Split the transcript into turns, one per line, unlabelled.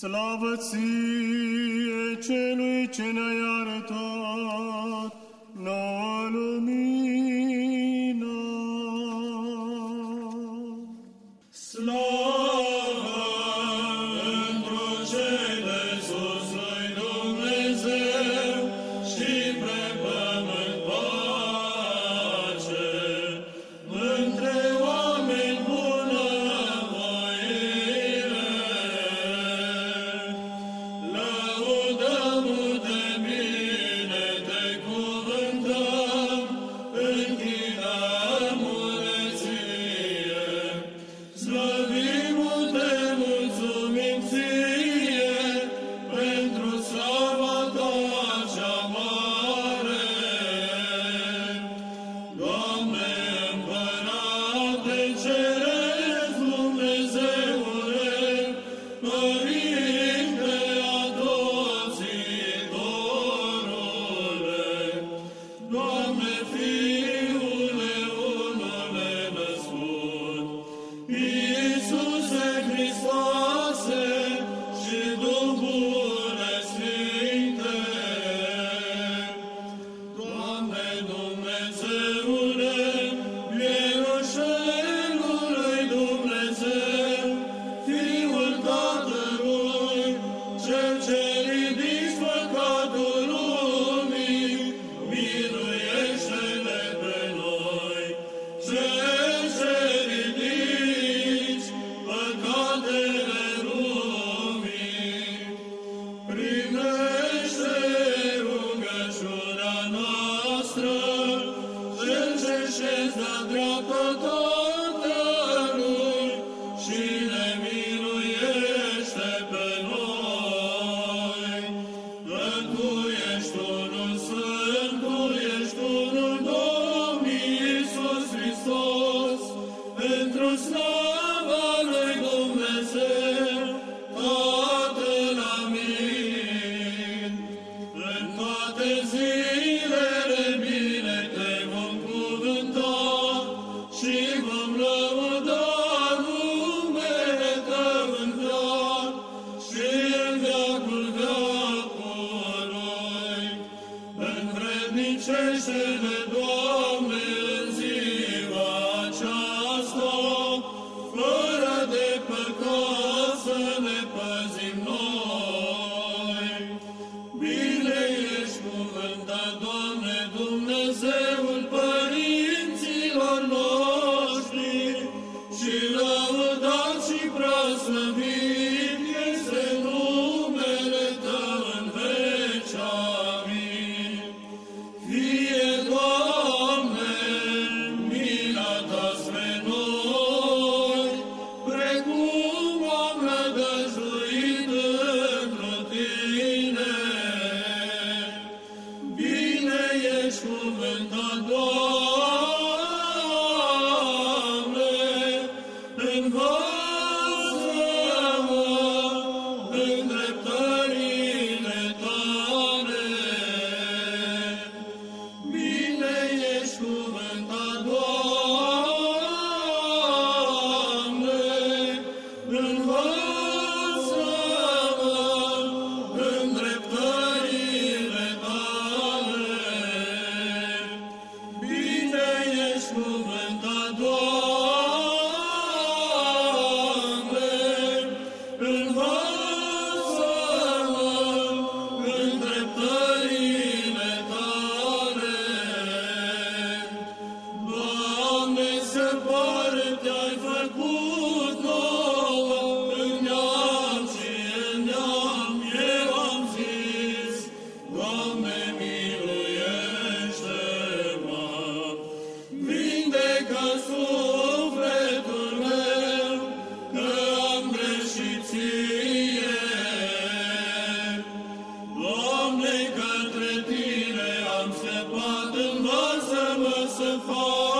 Slavă ție, celui ce ne-ai
за дракотом. Învrednicește-ne, poate în voi să
mă să fac.